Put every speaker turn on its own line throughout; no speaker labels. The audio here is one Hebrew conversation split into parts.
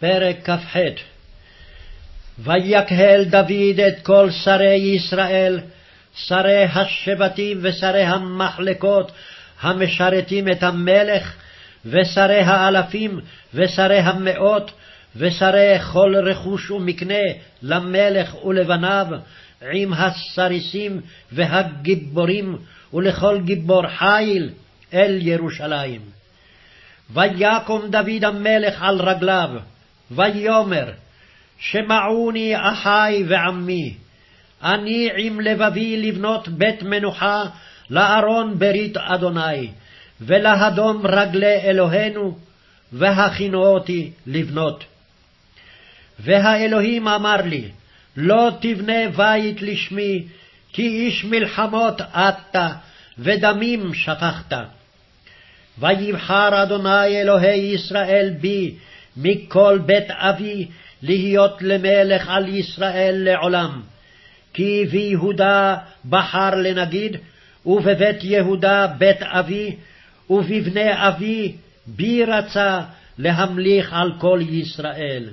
פרק כ"ח ויקהל דוד את כל שרי ישראל, שרי השבטים ושרי המחלקות המשרתים את המלך, ושרי האלפים ושרי המאות, ושרי כל רכוש ומקנה למלך ולבניו, עם הסריסים והגיבורים, ולכל גיבור חיל אל ירושלים. ויקום דוד המלך על רגליו, ויאמר, שמעוני אחי ועמי, אני עם לבבי לבנות בית מנוחה לארון ברית אדוני, ולהדום רגלי אלוהינו, והכינו אותי לבנות. והאלוהים אמר לי, לא תבנה בית לשמי, כי איש מלחמות אתה, ודמים שפכת. ויבחר אדוני אלוהי ישראל בי מכל בית אבי להיות למלך על ישראל לעולם. כי ביהודה בחר לנגיד, ובבית יהודה בית אבי, ובבני אבי בי רצה להמליך על כל ישראל.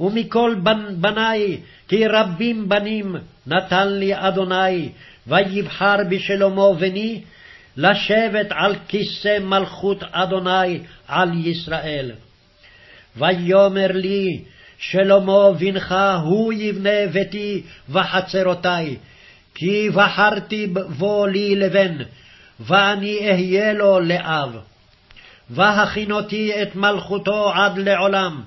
ומכל בני, כי רבים בנים נתן לי אדוני, ויבחר בשלמה בני, לשבת על כיסא מלכות אדוני על ישראל. ויאמר לי, שלמה בנך הוא יבנה ביתי וחצרותי, כי בחרתי בו לי לבן, ואני אהיה לו לאב. והכינותי את מלכותו עד לעולם,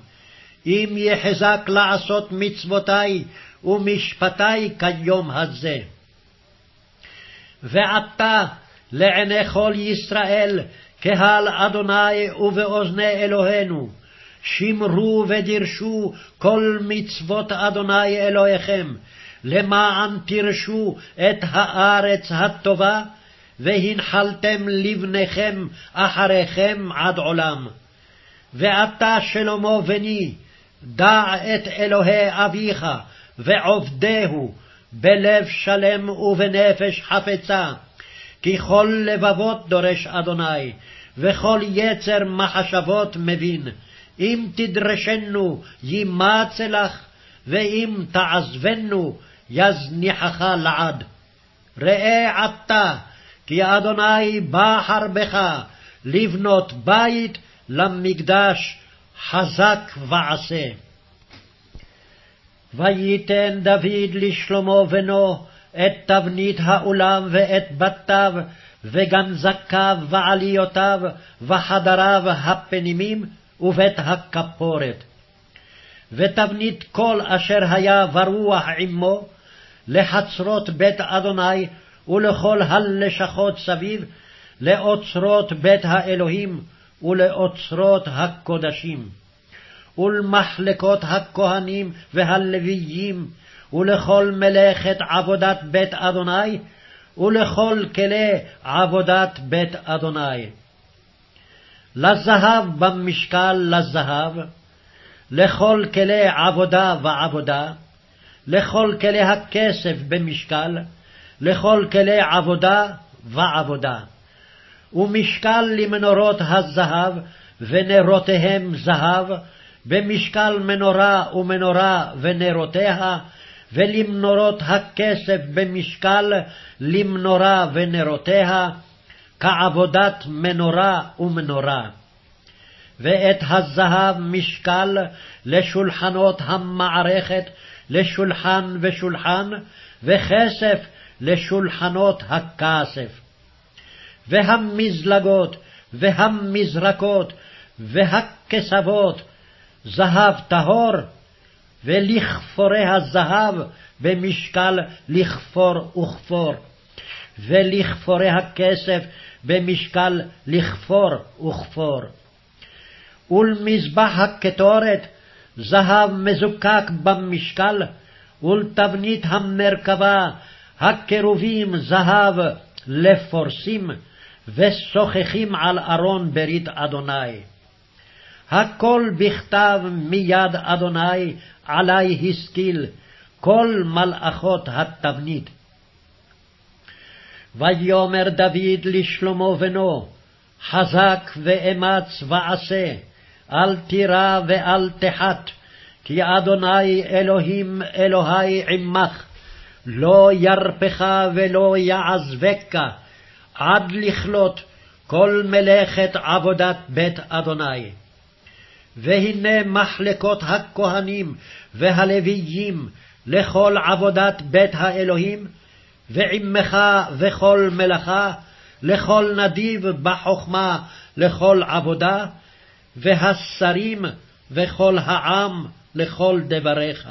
אם יחזק לעשות מצוותי ומשפטי כיום הזה. ועתה לעיני כל ישראל, קהל אדוני ובאוזני אלוהינו, שמרו ודרשו כל מצוות אדוני אלוהיכם, למען תרשו את הארץ הטובה, והנחלתם לבניכם אחריכם עד עולם. ואתה שלמה בני, דע את אלוהי אביך, ועובדהו, בלב שלם ובנפש חפצה, כי כל לבבות דורש אדוני, וכל יצר מחשבות מבין. אם תדרשנו יימצא לך, ואם תעזבנו יזניחך לעד. ראה עתה, כי אדוני בחר בך לבנות בית למקדש חזק ועשה. ויתן דוד לשלמה בנו את תבנית האולם ואת בתיו, וגם זקיו ועליותיו, וחדריו הפנימים, ובית הכפורת. ותבנית כל אשר היה ברוח עמו, לחצרות בית אדוני, ולכל הלשכות סביב, לאוצרות בית האלוהים, ולאוצרות הקודשים. ולמחלקות הכהנים והלוויים, ולכל מלאכת עבודת בית אדוני, ולכל כלי עבודת בית אדוני. לזהב במשקל לזהב, לכל כלי עבודה ועבודה, לכל כלי הכסף במשקל, לכל כלי עבודה ועבודה. ומשקל למנורות הזהב, ונרותיהם זהב, במשקל מנורה ומנורה ונרותיה, ולמנורות הכסף במשקל למנורה ונרותיה, כעבודת מנורה ומנורה. ואת הזהב משקל לשולחנות המערכת, לשולחן ושולחן, וכסף לשולחנות הכסף. והמזלגות, והמזרקות, והכסבות, זהב טהור, ולכפורי הזהב במשקל לכפור וכפור, ולכפורי הכסף במשקל לכפור וכפור. ולמזבח הקטורת זהב מזוקק במשקל, ולתבנית המרכבה הקירובים זהב לפורסים, ושוחחים על ארון ברית אדוני. הכל בכתב מיד אדוני עלי השכיל, כל מלאכות התבנית. ויאמר דוד לשלמה בנו, חזק ואמץ ועשה, אל תירא ואל תחת, כי אדוני אלוהים אלוהי עמך, לא ירפך ולא יעזבך, עד לכלות כל מלאכת עבודת בית אדוני. והנה מחלקות הכהנים והלוויים לכל עבודת בית האלוהים, ועמך וכל מלאכה, לכל נדיב בחכמה, לכל עבודה, והשרים וכל העם לכל דבריך.